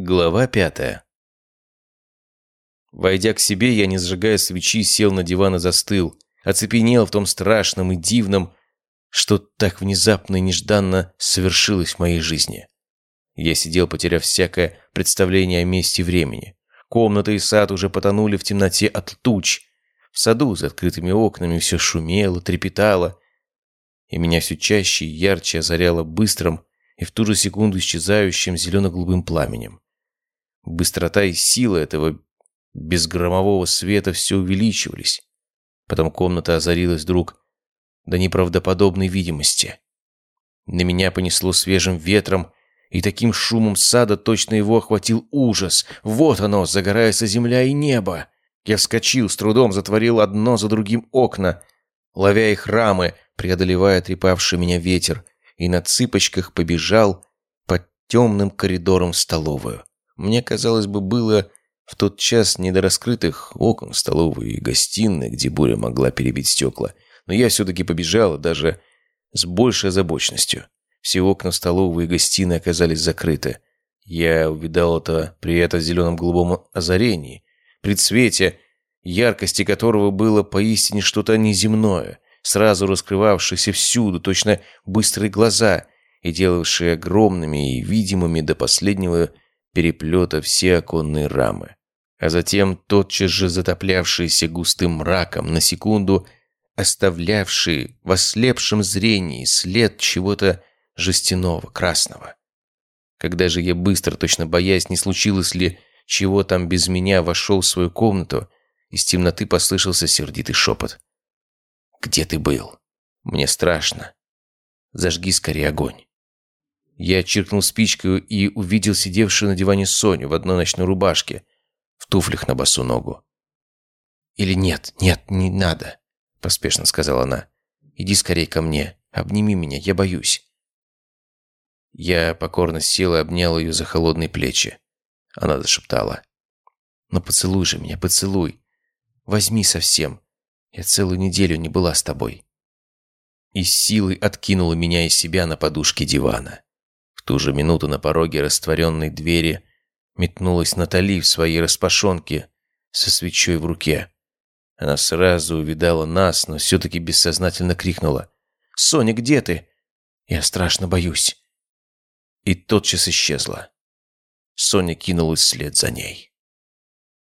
Глава пятая. Войдя к себе, я, не сжигая свечи, сел на диван и застыл. Оцепенел в том страшном и дивном, что так внезапно и нежданно совершилось в моей жизни. Я сидел, потеряв всякое представление о месте времени. Комната и сад уже потонули в темноте от туч. В саду с открытыми окнами все шумело, трепетало, и меня все чаще и ярче озаряло быстрым и в ту же секунду исчезающим зелено-голубым пламенем. Быстрота и сила этого безгромового света все увеличивались. Потом комната озарилась вдруг до неправдоподобной видимости. На меня понесло свежим ветром, и таким шумом сада точно его охватил ужас. Вот оно, загорается земля и небо. Я вскочил, с трудом затворил одно за другим окна, ловя их рамы, преодолевая трепавший меня ветер, и на цыпочках побежал по темным коридорам в столовую. Мне, казалось бы, было в тот час не до раскрытых окон столовой и гостиной, где буря могла перебить стекла. Но я все-таки побежал, даже с большей озабоченностью. Все окна столовой и гостиной оказались закрыты. Я увидал это при этом зеленом голубом озарении, при цвете, яркости которого было поистине что-то неземное, сразу раскрывавшееся всюду, точно быстрые глаза, и делавшие огромными и видимыми до последнего переплета все оконные рамы. А затем тотчас же затоплявшиеся густым мраком, на секунду оставлявшие в ослепшем зрении след чего-то жестяного, красного. Когда же я быстро, точно боясь, не случилось ли чего там без меня, вошел в свою комнату, из темноты послышался сердитый шепот. «Где ты был? Мне страшно. Зажги скорее огонь». Я чиркнул спичкой и увидел сидевшую на диване Соню в одной ночной рубашке, в туфлях на босу ногу. «Или нет, нет, не надо», – поспешно сказала она. «Иди скорее ко мне, обними меня, я боюсь». Я покорно сел и обнял ее за холодные плечи. Она зашептала. «Ну поцелуй же меня, поцелуй. Возьми совсем. Я целую неделю не была с тобой». И силой откинула меня из себя на подушке дивана ту же минуту на пороге растворенной двери метнулась Натали в своей распашонке со свечой в руке. Она сразу увидала нас, но все-таки бессознательно крикнула. «Соня, где ты? Я страшно боюсь». И тотчас исчезла. Соня кинулась вслед за ней.